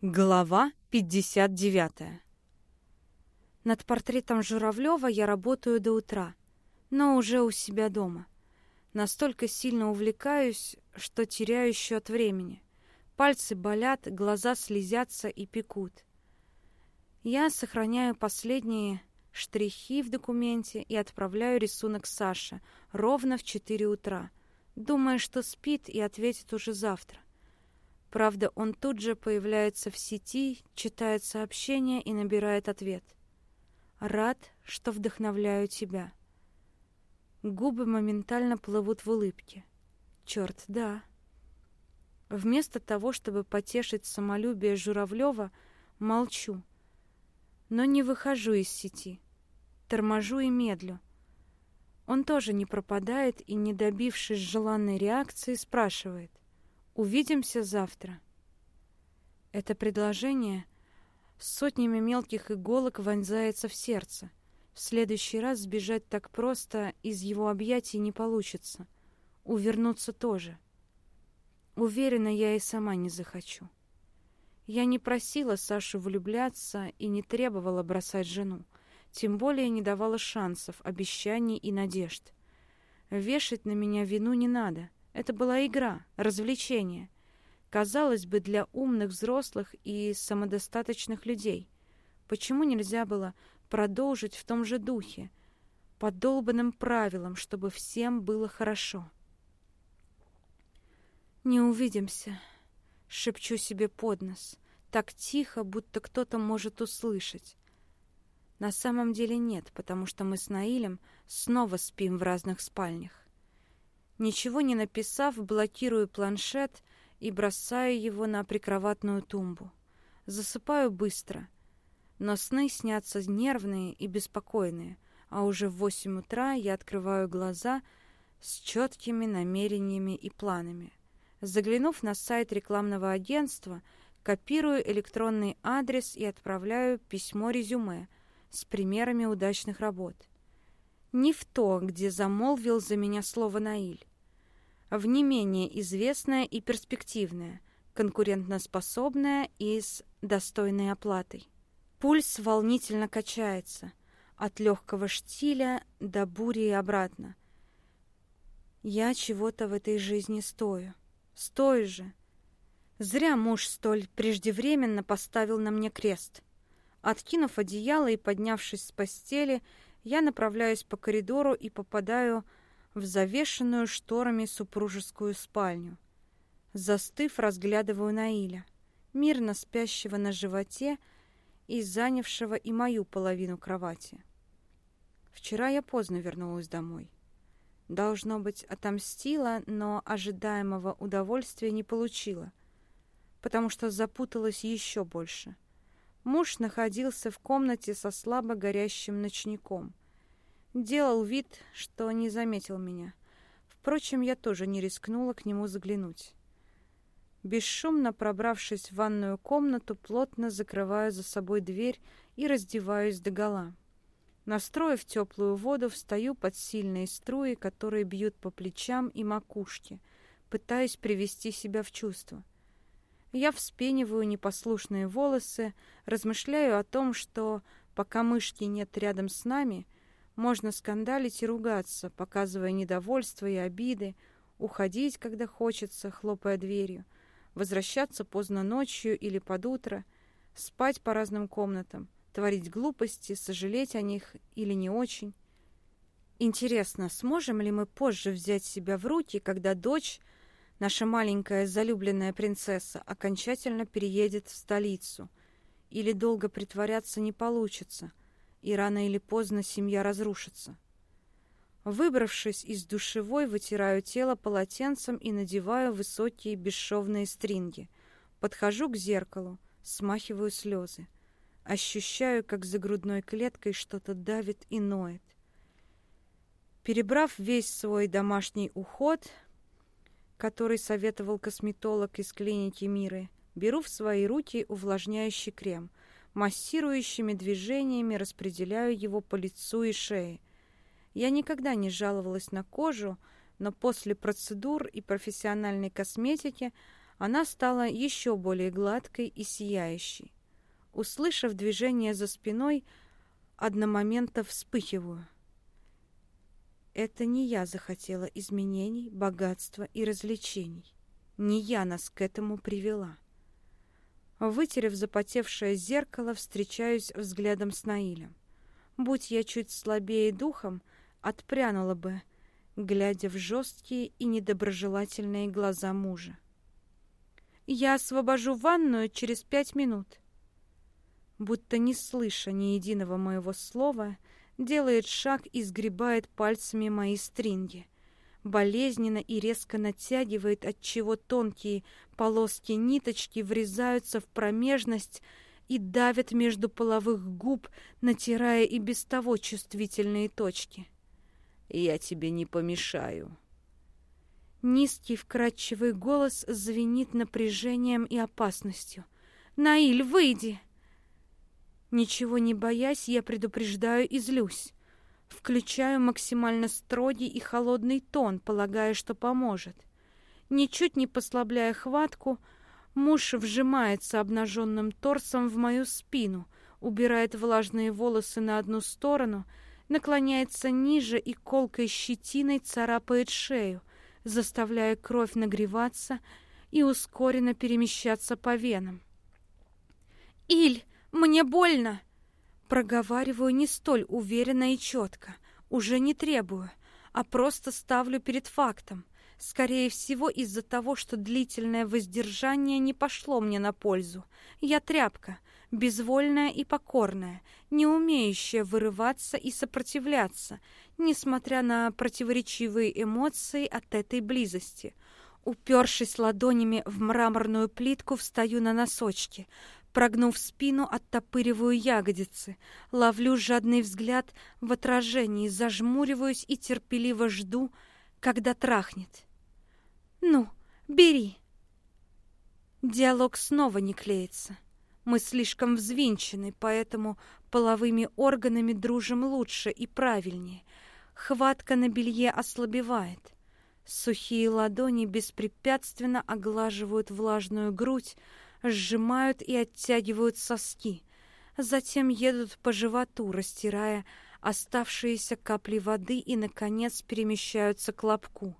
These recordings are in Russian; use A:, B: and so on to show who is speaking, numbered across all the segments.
A: Глава 59 Над портретом Журавлева я работаю до утра, но уже у себя дома. Настолько сильно увлекаюсь, что теряю счет времени. Пальцы болят, глаза слезятся и пекут. Я сохраняю последние штрихи в документе и отправляю рисунок Саше ровно в 4 утра, думая, что спит и ответит уже завтра. Правда, он тут же появляется в сети, читает сообщение и набирает ответ. «Рад, что вдохновляю тебя». Губы моментально плывут в улыбке. Черт, да. Вместо того, чтобы потешить самолюбие Журавлева, молчу. Но не выхожу из сети. Торможу и медлю. Он тоже не пропадает и, не добившись желанной реакции, спрашивает. Увидимся завтра. Это предложение сотнями мелких иголок вонзается в сердце. В следующий раз сбежать так просто из его объятий не получится. Увернуться тоже. Уверена, я и сама не захочу. Я не просила Сашу влюбляться и не требовала бросать жену. Тем более не давала шансов, обещаний и надежд. Вешать на меня вину не надо. Это была игра, развлечение. Казалось бы, для умных взрослых и самодостаточных людей. Почему нельзя было продолжить в том же духе, по долбанным правилам, чтобы всем было хорошо? «Не увидимся», — шепчу себе под нос, так тихо, будто кто-то может услышать. На самом деле нет, потому что мы с Наилем снова спим в разных спальнях. Ничего не написав, блокирую планшет и бросаю его на прикроватную тумбу. Засыпаю быстро, но сны снятся нервные и беспокойные, а уже в восемь утра я открываю глаза с четкими намерениями и планами. Заглянув на сайт рекламного агентства, копирую электронный адрес и отправляю письмо-резюме с примерами удачных работ. Не в то, где замолвил за меня слово Наиль в не менее известное и перспективное, конкурентноспособное и с достойной оплатой. Пульс волнительно качается, от легкого штиля до бури и обратно. Я чего-то в этой жизни стою. Стою же. Зря муж столь преждевременно поставил на мне крест. Откинув одеяло и поднявшись с постели, я направляюсь по коридору и попадаю в завешенную шторами супружескую спальню. Застыв, разглядываю Наиля, мирно спящего на животе и занявшего и мою половину кровати. Вчера я поздно вернулась домой. Должно быть, отомстила, но ожидаемого удовольствия не получила, потому что запуталась еще больше. Муж находился в комнате со слабо горящим ночником — Делал вид, что не заметил меня. Впрочем, я тоже не рискнула к нему заглянуть. Бесшумно пробравшись в ванную комнату, плотно закрываю за собой дверь и раздеваюсь догола. Настроив теплую воду, встаю под сильные струи, которые бьют по плечам и макушке, пытаясь привести себя в чувство. Я вспениваю непослушные волосы, размышляю о том, что пока мышки нет рядом с нами — можно скандалить и ругаться, показывая недовольство и обиды, уходить, когда хочется, хлопая дверью, возвращаться поздно ночью или под утро, спать по разным комнатам, творить глупости, сожалеть о них или не очень. Интересно, сможем ли мы позже взять себя в руки, когда дочь, наша маленькая залюбленная принцесса, окончательно переедет в столицу? Или долго притворяться не получится – и рано или поздно семья разрушится. Выбравшись из душевой, вытираю тело полотенцем и надеваю высокие бесшовные стринги. Подхожу к зеркалу, смахиваю слезы. Ощущаю, как за грудной клеткой что-то давит и ноет. Перебрав весь свой домашний уход, который советовал косметолог из клиники Миры, беру в свои руки увлажняющий крем — массирующими движениями распределяю его по лицу и шее. Я никогда не жаловалась на кожу, но после процедур и профессиональной косметики она стала еще более гладкой и сияющей. Услышав движение за спиной, одномоментно вспыхиваю. Это не я захотела изменений, богатства и развлечений. Не я нас к этому привела. Вытерев запотевшее зеркало, встречаюсь взглядом с Наилем. Будь я чуть слабее духом, отпрянула бы, глядя в жесткие и недоброжелательные глаза мужа. «Я освобожу ванную через пять минут». Будто не слыша ни единого моего слова, делает шаг и сгребает пальцами мои стринги. Болезненно и резко натягивает, отчего тонкие полоски ниточки врезаются в промежность и давят между половых губ, натирая и без того чувствительные точки. «Я тебе не помешаю». Низкий вкрадчивый голос звенит напряжением и опасностью. «Наиль, выйди!» Ничего не боясь, я предупреждаю и злюсь. Включаю максимально строгий и холодный тон, полагая, что поможет. Ничуть не послабляя хватку, муж вжимается обнаженным торсом в мою спину, убирает влажные волосы на одну сторону, наклоняется ниже и колкой щетиной царапает шею, заставляя кровь нагреваться и ускоренно перемещаться по венам. «Иль, мне больно!» Проговариваю не столь уверенно и четко, уже не требую, а просто ставлю перед фактом. Скорее всего, из-за того, что длительное воздержание не пошло мне на пользу. Я тряпка, безвольная и покорная, не умеющая вырываться и сопротивляться, несмотря на противоречивые эмоции от этой близости. Упершись ладонями в мраморную плитку, встаю на носочки, Прогнув спину, оттопыриваю ягодицы, ловлю жадный взгляд в отражении, зажмуриваюсь и терпеливо жду, когда трахнет. «Ну, бери!» Диалог снова не клеится. Мы слишком взвинчены, поэтому половыми органами дружим лучше и правильнее. Хватка на белье ослабевает. Сухие ладони беспрепятственно оглаживают влажную грудь, сжимают и оттягивают соски, затем едут по животу, растирая оставшиеся капли воды и, наконец, перемещаются к лобку.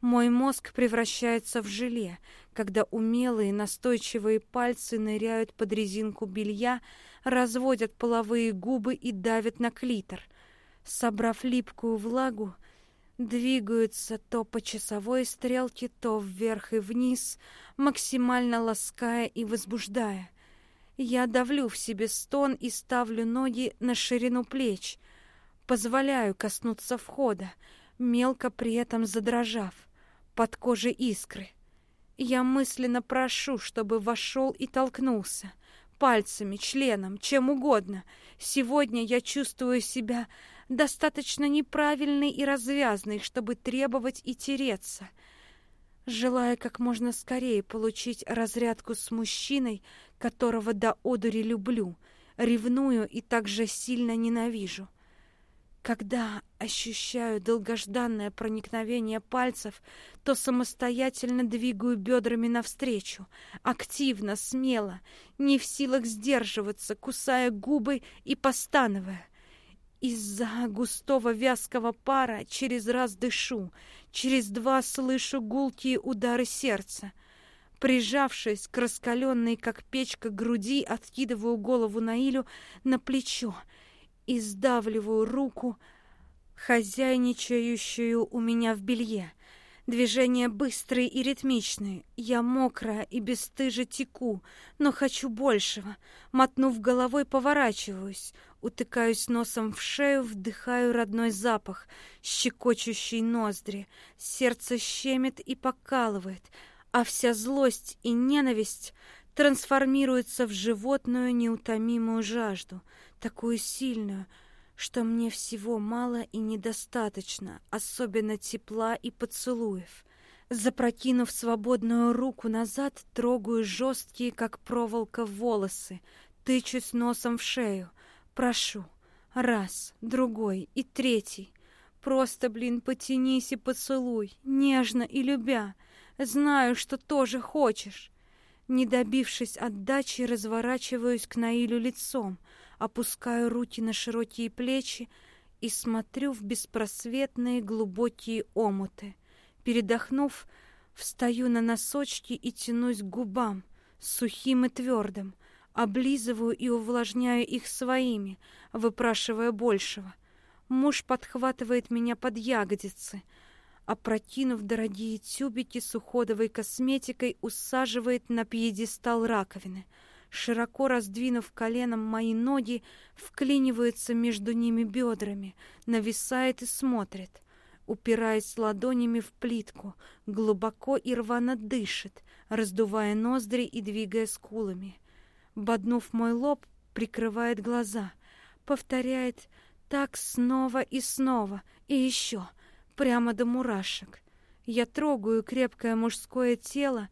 A: Мой мозг превращается в желе, когда умелые настойчивые пальцы ныряют под резинку белья, разводят половые губы и давят на клитор. Собрав липкую влагу, двигаются то по часовой стрелке, то вверх и вниз, максимально лаская и возбуждая. Я давлю в себе стон и ставлю ноги на ширину плеч, позволяю коснуться входа, мелко при этом задрожав, под кожей искры. Я мысленно прошу, чтобы вошел и толкнулся, пальцами, членом, чем угодно. Сегодня я чувствую себя достаточно неправильной и развязной, чтобы требовать и тереться — желая как можно скорее получить разрядку с мужчиной, которого до одури люблю, ревную и также сильно ненавижу. Когда ощущаю долгожданное проникновение пальцев, то самостоятельно двигаю бедрами навстречу, активно, смело, не в силах сдерживаться, кусая губы и постановая. Из-за густого вязкого пара через раз дышу, через два слышу гулкие удары сердца. Прижавшись к раскаленной, как печка, груди, откидываю голову Наилю на плечо и сдавливаю руку, хозяйничающую у меня в белье. Движения быстрые и ритмичные. Я мокрая и бесстыже теку, но хочу большего. Мотнув головой, поворачиваюсь, утыкаюсь носом в шею, вдыхаю родной запах, щекочущий ноздри. Сердце щемит и покалывает, а вся злость и ненависть трансформируется в животную неутомимую жажду, такую сильную, что мне всего мало и недостаточно, особенно тепла и поцелуев. Запрокинув свободную руку назад, трогаю жесткие, как проволока, волосы, тычусь носом в шею, прошу. Раз, другой и третий. Просто, блин, потянись и поцелуй, нежно и любя. Знаю, что тоже хочешь. Не добившись отдачи, разворачиваюсь к Наилю лицом, опускаю руки на широкие плечи и смотрю в беспросветные глубокие омуты. Передохнув, встаю на носочки и тянусь к губам, сухим и твердым, облизываю и увлажняю их своими, выпрашивая большего. Муж подхватывает меня под ягодицы, опрокинув дорогие тюбики с уходовой косметикой, усаживает на пьедестал раковины. Широко раздвинув коленом мои ноги, вклинивается между ними бедрами, нависает и смотрит. Упираясь ладонями в плитку, глубоко и рвано дышит, раздувая ноздри и двигая скулами. Боднув мой лоб, прикрывает глаза, повторяет так снова и снова, и еще, прямо до мурашек. Я трогаю крепкое мужское тело,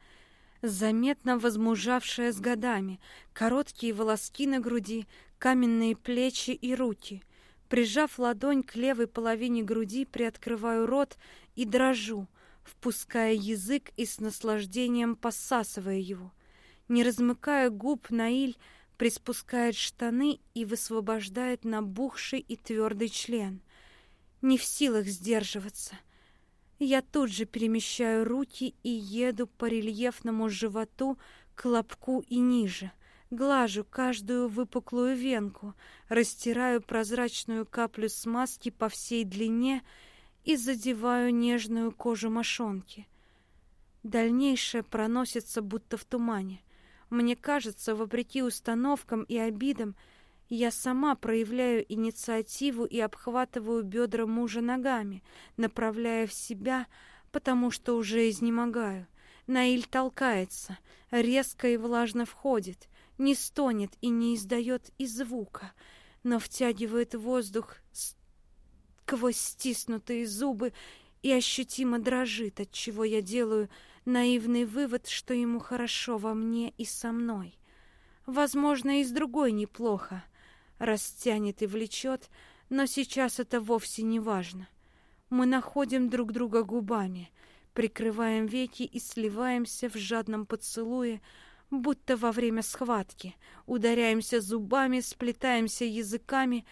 A: заметно возмужавшее с годами, короткие волоски на груди, каменные плечи и руки. Прижав ладонь к левой половине груди, приоткрываю рот и дрожу, впуская язык и с наслаждением посасывая его. Не размыкая губ, Наиль приспускает штаны и высвобождает набухший и твердый член. Не в силах сдерживаться. Я тут же перемещаю руки и еду по рельефному животу к лобку и ниже. Глажу каждую выпуклую венку, растираю прозрачную каплю смазки по всей длине и задеваю нежную кожу мошонки. Дальнейшее проносится будто в тумане. Мне кажется, вопреки установкам и обидам, я сама проявляю инициативу и обхватываю бедра мужа ногами, направляя в себя, потому что уже изнемогаю. Наиль толкается, резко и влажно входит, не стонет и не издает и звука, но втягивает воздух сквозь стиснутые зубы и ощутимо дрожит, от чего я делаю Наивный вывод, что ему хорошо во мне и со мной. Возможно, и с другой неплохо. Растянет и влечет, но сейчас это вовсе не важно. Мы находим друг друга губами, прикрываем веки и сливаемся в жадном поцелуе, будто во время схватки. Ударяемся зубами, сплетаемся языками,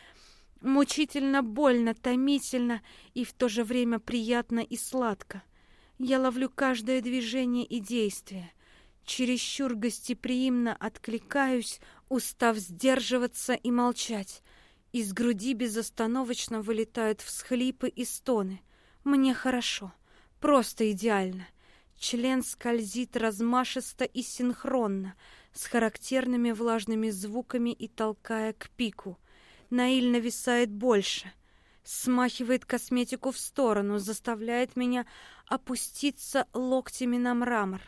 A: мучительно больно, томительно и в то же время приятно и сладко — я ловлю каждое движение и действие. Чересчур гостеприимно откликаюсь, устав сдерживаться и молчать. Из груди безостановочно вылетают всхлипы и стоны. Мне хорошо, просто идеально. Член скользит размашисто и синхронно, с характерными влажными звуками и толкая к пику. Наиль нависает больше — смахивает косметику в сторону, заставляет меня опуститься локтями на мрамор.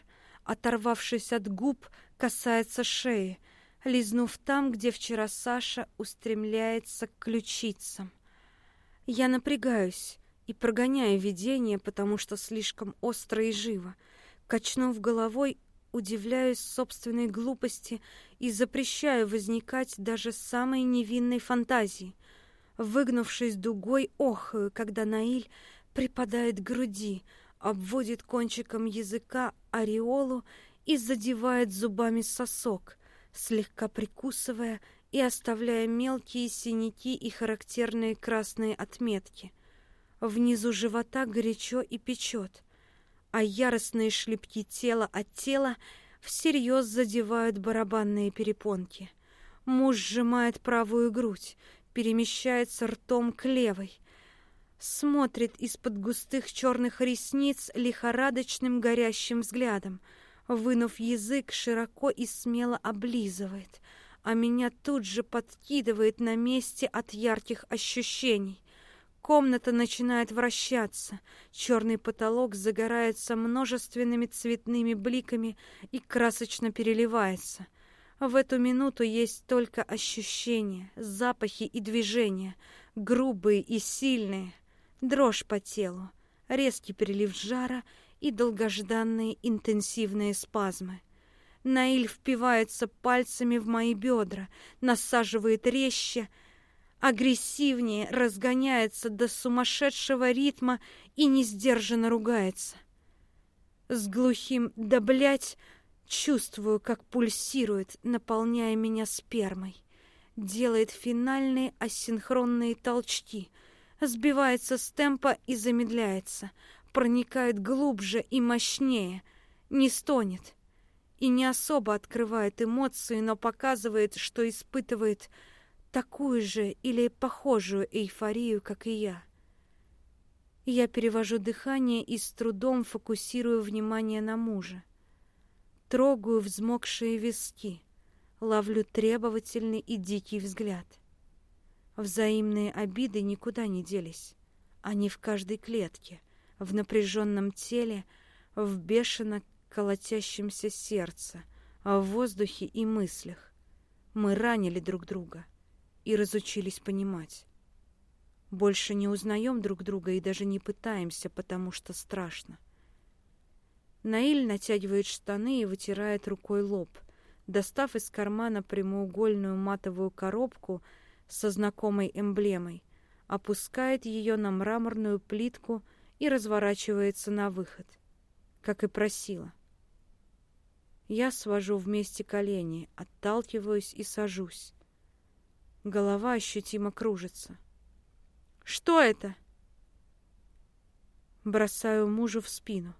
A: Оторвавшись от губ, касается шеи, лизнув там, где вчера Саша устремляется к ключицам. Я напрягаюсь и прогоняю видение, потому что слишком остро и живо. Качнув головой, удивляюсь собственной глупости и запрещаю возникать даже самой невинной фантазии — Выгнувшись дугой, охаю, когда Наиль припадает к груди, обводит кончиком языка ореолу и задевает зубами сосок, слегка прикусывая и оставляя мелкие синяки и характерные красные отметки. Внизу живота горячо и печет, а яростные шлепки тела от тела всерьез задевают барабанные перепонки. Муж сжимает правую грудь, перемещается ртом к левой, смотрит из-под густых черных ресниц лихорадочным горящим взглядом, вынув язык, широко и смело облизывает, а меня тут же подкидывает на месте от ярких ощущений. Комната начинает вращаться, черный потолок загорается множественными цветными бликами и красочно переливается — в эту минуту есть только ощущения, запахи и движения, грубые и сильные, дрожь по телу, резкий прилив жара и долгожданные интенсивные спазмы. Наиль впивается пальцами в мои бедра, насаживает резче, агрессивнее, разгоняется до сумасшедшего ритма и несдержанно ругается. С глухим «да блять» чувствую, как пульсирует, наполняя меня спермой. Делает финальные асинхронные толчки, сбивается с темпа и замедляется, проникает глубже и мощнее, не стонет и не особо открывает эмоции, но показывает, что испытывает такую же или похожую эйфорию, как и я. Я перевожу дыхание и с трудом фокусирую внимание на муже. Трогаю взмокшие виски, ловлю требовательный и дикий взгляд. Взаимные обиды никуда не делись. Они в каждой клетке, в напряженном теле, в бешено колотящемся сердце, в воздухе и мыслях. Мы ранили друг друга и разучились понимать. Больше не узнаем друг друга и даже не пытаемся, потому что страшно. Наиль натягивает штаны и вытирает рукой лоб, достав из кармана прямоугольную матовую коробку со знакомой эмблемой, опускает ее на мраморную плитку и разворачивается на выход, как и просила. Я свожу вместе колени, отталкиваюсь и сажусь. Голова ощутимо кружится. Что это? Бросаю мужу в спину.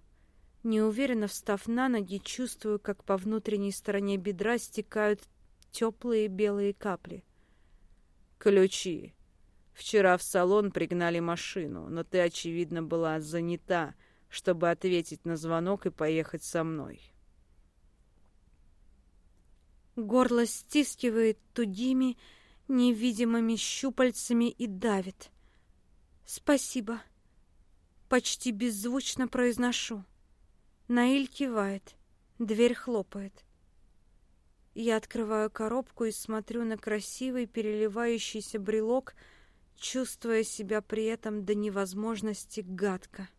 A: Неуверенно встав на ноги, чувствую, как по внутренней стороне бедра стекают теплые белые капли.
B: Ключи. Вчера в салон пригнали машину, но ты, очевидно, была занята, чтобы ответить на звонок и поехать со мной.
A: Горло стискивает тугими, невидимыми щупальцами и давит. «Спасибо». Почти беззвучно произношу. Наиль кивает. Дверь хлопает. Я открываю коробку и смотрю на красивый переливающийся брелок, чувствуя себя при этом до невозможности гадко.